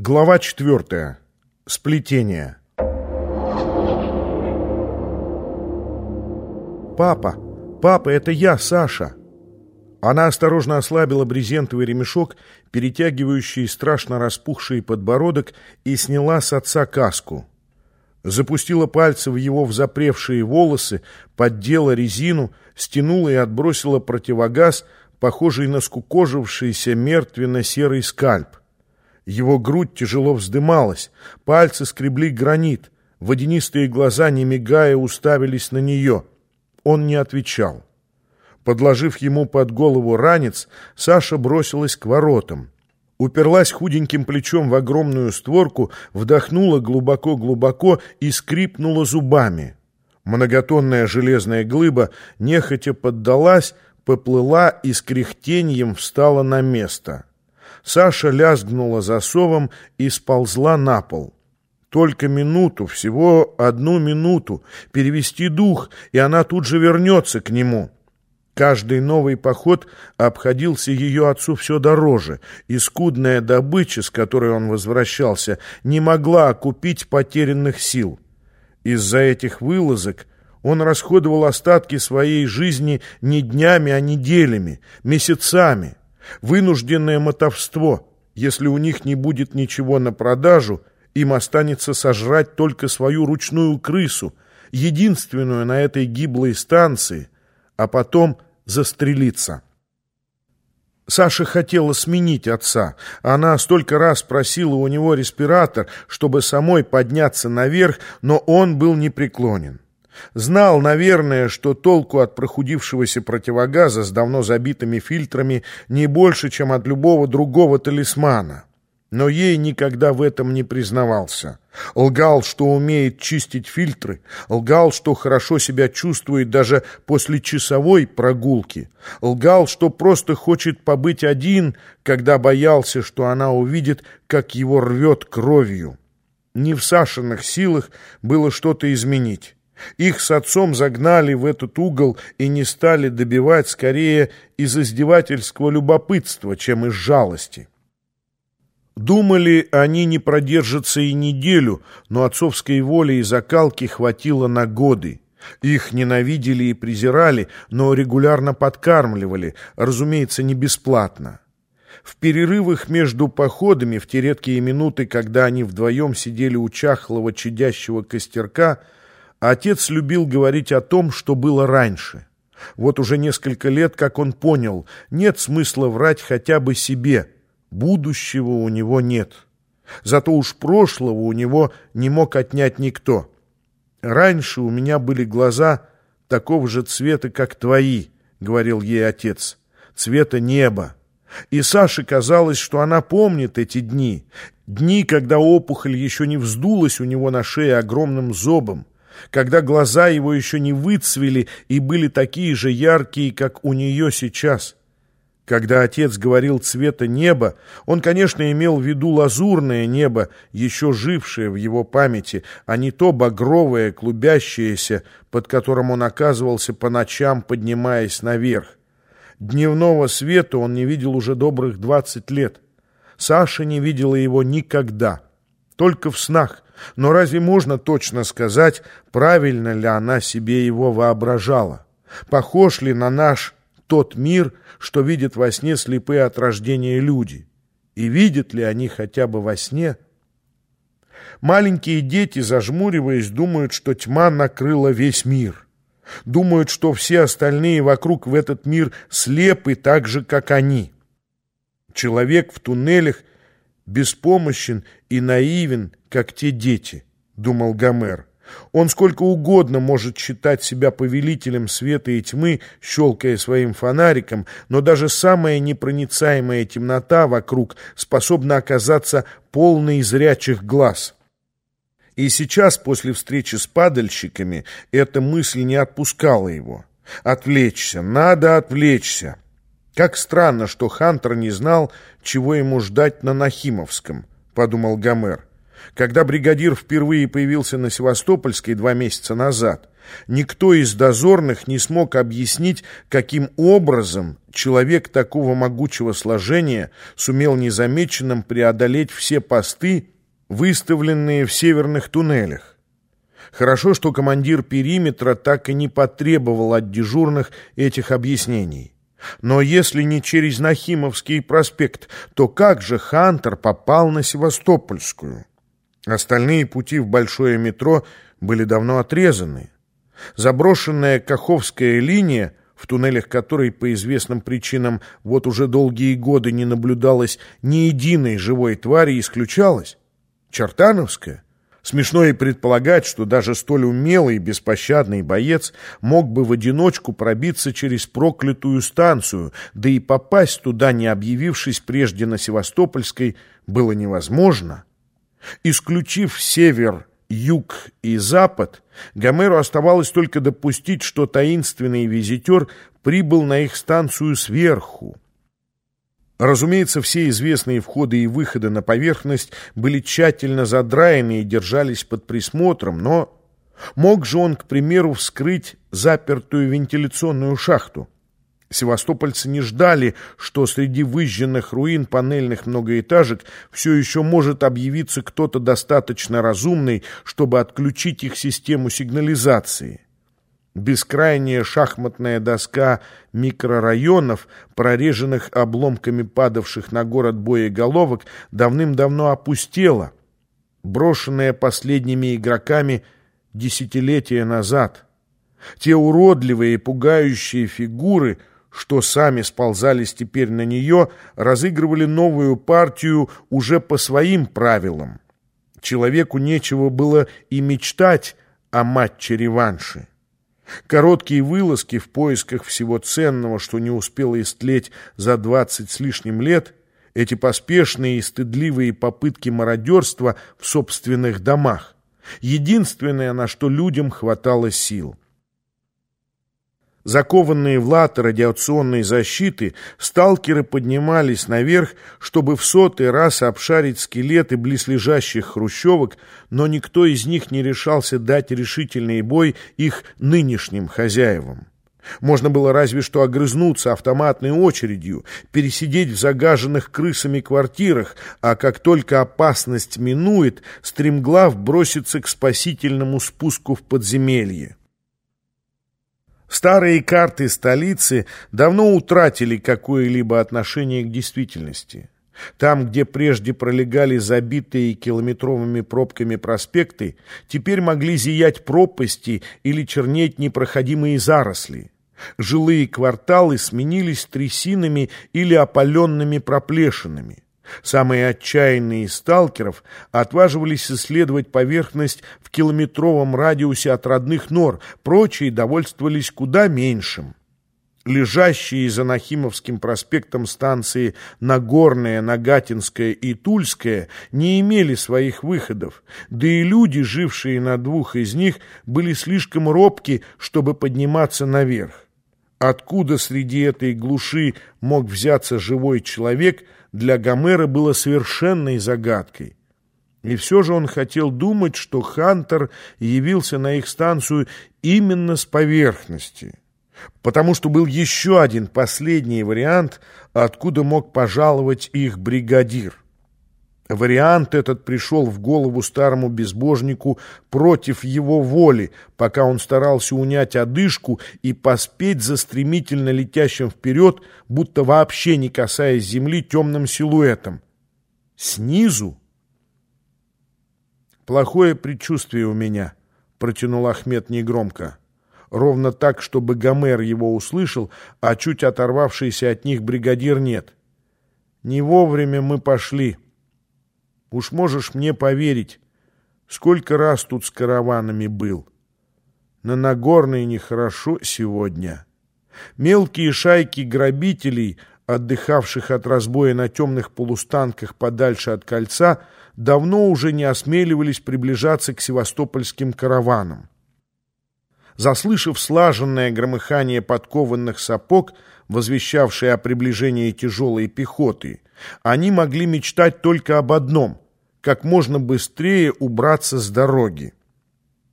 Глава четвертая. Сплетение. «Папа! Папа, это я, Саша!» Она осторожно ослабила брезентовый ремешок, перетягивающий страшно распухший подбородок, и сняла с отца каску. Запустила пальцы в его взапревшие волосы, поддела резину, стянула и отбросила противогаз, похожий на скукожившийся мертвенно-серый скальп. Его грудь тяжело вздымалась, пальцы скребли гранит, водянистые глаза, не мигая, уставились на нее. Он не отвечал. Подложив ему под голову ранец, Саша бросилась к воротам. Уперлась худеньким плечом в огромную створку, вдохнула глубоко-глубоко и скрипнула зубами. Многотонная железная глыба нехотя поддалась, поплыла и с кряхтеньем встала на место. Саша лязгнула засовом и сползла на пол. Только минуту, всего одну минуту, перевести дух, и она тут же вернется к нему. Каждый новый поход обходился ее отцу все дороже, и скудная добыча, с которой он возвращался, не могла окупить потерянных сил. Из-за этих вылазок он расходовал остатки своей жизни не днями, а неделями, месяцами. Вынужденное мотовство. Если у них не будет ничего на продажу, им останется сожрать только свою ручную крысу, единственную на этой гиблой станции, а потом застрелиться. Саша хотела сменить отца. Она столько раз просила у него респиратор, чтобы самой подняться наверх, но он был непреклонен. Знал, наверное, что толку от прохудившегося противогаза с давно забитыми фильтрами не больше, чем от любого другого талисмана. Но ей никогда в этом не признавался. Лгал, что умеет чистить фильтры, лгал, что хорошо себя чувствует даже после часовой прогулки, лгал, что просто хочет побыть один, когда боялся, что она увидит, как его рвет кровью. Не в Сашиных силах было что-то изменить. Их с отцом загнали в этот угол и не стали добивать скорее из издевательского любопытства, чем из жалости. Думали, они не продержатся и неделю, но отцовской воли и закалки хватило на годы. Их ненавидели и презирали, но регулярно подкармливали, разумеется, не бесплатно. В перерывах между походами, в те редкие минуты, когда они вдвоем сидели у чахлого чадящего костерка, отец любил говорить о том, что было раньше. Вот уже несколько лет, как он понял, нет смысла врать хотя бы себе – Будущего у него нет. Зато уж прошлого у него не мог отнять никто. Раньше у меня были глаза такого же цвета, как твои, — говорил ей отец, — цвета неба. И Саше казалось, что она помнит эти дни, дни, когда опухоль еще не вздулась у него на шее огромным зобом, когда глаза его еще не выцвели и были такие же яркие, как у нее сейчас. Когда отец говорил цвета неба, он, конечно, имел в виду лазурное небо, еще жившее в его памяти, а не то багровое, клубящееся, под которым он оказывался по ночам, поднимаясь наверх. Дневного света он не видел уже добрых двадцать лет. Саша не видела его никогда, только в снах. Но разве можно точно сказать, правильно ли она себе его воображала? Похож ли на наш тот мир, что видят во сне слепые от рождения люди. И видят ли они хотя бы во сне? Маленькие дети, зажмуриваясь, думают, что тьма накрыла весь мир. Думают, что все остальные вокруг в этот мир слепы так же, как они. Человек в туннелях беспомощен и наивен, как те дети, думал Гомер. Он сколько угодно может считать себя повелителем света и тьмы, щелкая своим фонариком, но даже самая непроницаемая темнота вокруг способна оказаться полной зрячих глаз. И сейчас, после встречи с падальщиками, эта мысль не отпускала его. Отвлечься, надо отвлечься. Как странно, что Хантер не знал, чего ему ждать на Нахимовском, подумал Гомер. Когда бригадир впервые появился на Севастопольской два месяца назад, никто из дозорных не смог объяснить, каким образом человек такого могучего сложения сумел незамеченным преодолеть все посты, выставленные в северных туннелях. Хорошо, что командир периметра так и не потребовал от дежурных этих объяснений. Но если не через Нахимовский проспект, то как же Хантер попал на Севастопольскую? Остальные пути в большое метро были давно отрезаны. Заброшенная Каховская линия, в туннелях которой по известным причинам вот уже долгие годы не наблюдалось ни единой живой твари, исключалась. Чертановская? Смешно и предполагать, что даже столь умелый и беспощадный боец мог бы в одиночку пробиться через проклятую станцию, да и попасть туда, не объявившись прежде на Севастопольской, было невозможно. Исключив север, юг и запад, Гомеру оставалось только допустить, что таинственный визитер прибыл на их станцию сверху. Разумеется, все известные входы и выходы на поверхность были тщательно задраены и держались под присмотром, но мог же он, к примеру, вскрыть запертую вентиляционную шахту? Севастопольцы не ждали, что среди выжженных руин панельных многоэтажек все еще может объявиться кто-то достаточно разумный, чтобы отключить их систему сигнализации. Бескрайняя шахматная доска микрорайонов, прореженных обломками падавших на город боеголовок, давным-давно опустела, брошенная последними игроками десятилетия назад. Те уродливые и пугающие фигуры, что сами сползались теперь на нее, разыгрывали новую партию уже по своим правилам. Человеку нечего было и мечтать о матче-реванше. Короткие вылазки в поисках всего ценного, что не успело истлеть за двадцать с лишним лет, эти поспешные и стыдливые попытки мародерства в собственных домах, единственное, на что людям хватало сил – Закованные в латы радиационной защиты, сталкеры поднимались наверх, чтобы в сотый раз обшарить скелеты близлежащих хрущевок, но никто из них не решался дать решительный бой их нынешним хозяевам. Можно было разве что огрызнуться автоматной очередью, пересидеть в загаженных крысами квартирах, а как только опасность минует, стремглав броситься к спасительному спуску в подземелье. Старые карты столицы давно утратили какое-либо отношение к действительности. Там, где прежде пролегали забитые километровыми пробками проспекты, теперь могли зиять пропасти или чернеть непроходимые заросли. Жилые кварталы сменились трясинами или опаленными проплешинами. Самые отчаянные из сталкеров отваживались исследовать поверхность в километровом радиусе от родных нор, прочие довольствовались куда меньшим. Лежащие за Нахимовским проспектом станции Нагорная, Нагатинская и Тульская не имели своих выходов, да и люди, жившие на двух из них, были слишком робки, чтобы подниматься наверх. Откуда среди этой глуши мог взяться живой человек, для Гомера было совершенной загадкой. И все же он хотел думать, что Хантер явился на их станцию именно с поверхности, потому что был еще один последний вариант, откуда мог пожаловать их бригадир. Вариант этот пришел в голову старому безбожнику против его воли, пока он старался унять одышку и поспеть за стремительно летящим вперед, будто вообще не касаясь земли темным силуэтом. Снизу? «Плохое предчувствие у меня», — протянул Ахмед негромко. Ровно так, чтобы Гомер его услышал, а чуть оторвавшийся от них бригадир нет. «Не вовремя мы пошли». Уж можешь мне поверить, сколько раз тут с караванами был. На Нагорной нехорошо сегодня. Мелкие шайки грабителей, отдыхавших от разбоя на темных полустанках подальше от кольца, давно уже не осмеливались приближаться к севастопольским караванам. Заслышав слаженное громыхание подкованных сапог, возвещавшее о приближении тяжелой пехоты, они могли мечтать только об одном — как можно быстрее убраться с дороги.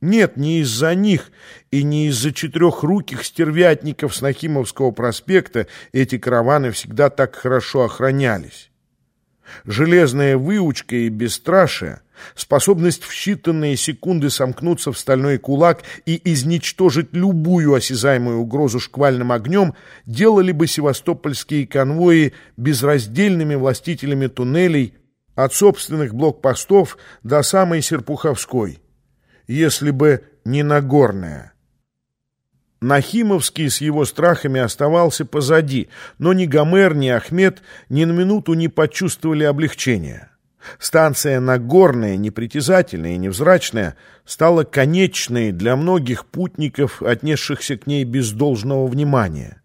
Нет, не из-за них и не из-за четырехруких стервятников с Нахимовского проспекта эти караваны всегда так хорошо охранялись. Железная выучка и бесстрашие, способность в считанные секунды сомкнуться в стальной кулак и изничтожить любую осязаемую угрозу шквальным огнем делали бы севастопольские конвои безраздельными властителями туннелей от собственных блокпостов до самой Серпуховской если бы не Нагорная. Нахимовский с его страхами оставался позади, но ни Гомер, ни Ахмед ни на минуту не почувствовали облегчения. Станция Нагорная, непритязательная и невзрачная, стала конечной для многих путников, отнесшихся к ней без должного внимания.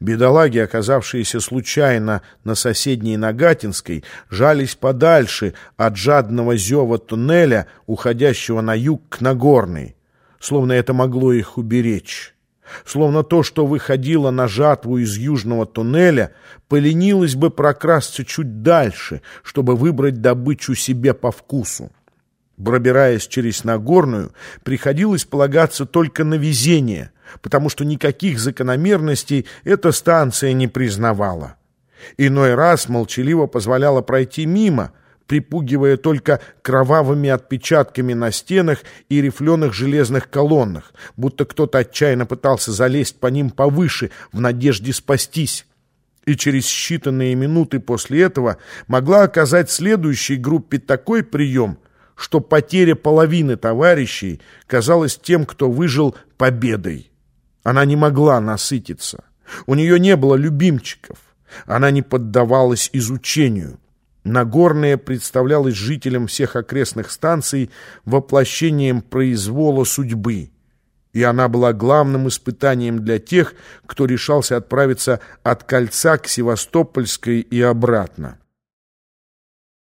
Бедолаги, оказавшиеся случайно на соседней Нагатинской, жались подальше от жадного зева туннеля, уходящего на юг к Нагорной, словно это могло их уберечь. Словно то, что выходило на жатву из южного туннеля, поленилось бы прокрасться чуть дальше, чтобы выбрать добычу себе по вкусу. Пробираясь через Нагорную, приходилось полагаться только на везение, потому что никаких закономерностей эта станция не признавала. Иной раз молчаливо позволяла пройти мимо, припугивая только кровавыми отпечатками на стенах и рифленых железных колоннах, будто кто-то отчаянно пытался залезть по ним повыше в надежде спастись и через считанные минуты после этого могла оказать следующей группе такой прием, что потеря половины товарищей казалась тем, кто выжил победой. Она не могла насытиться. У нее не было любимчиков. Она не поддавалась изучению. Нагорная представлялась жителям всех окрестных станций воплощением произвола судьбы. И она была главным испытанием для тех, кто решался отправиться от Кольца к Севастопольской и обратно.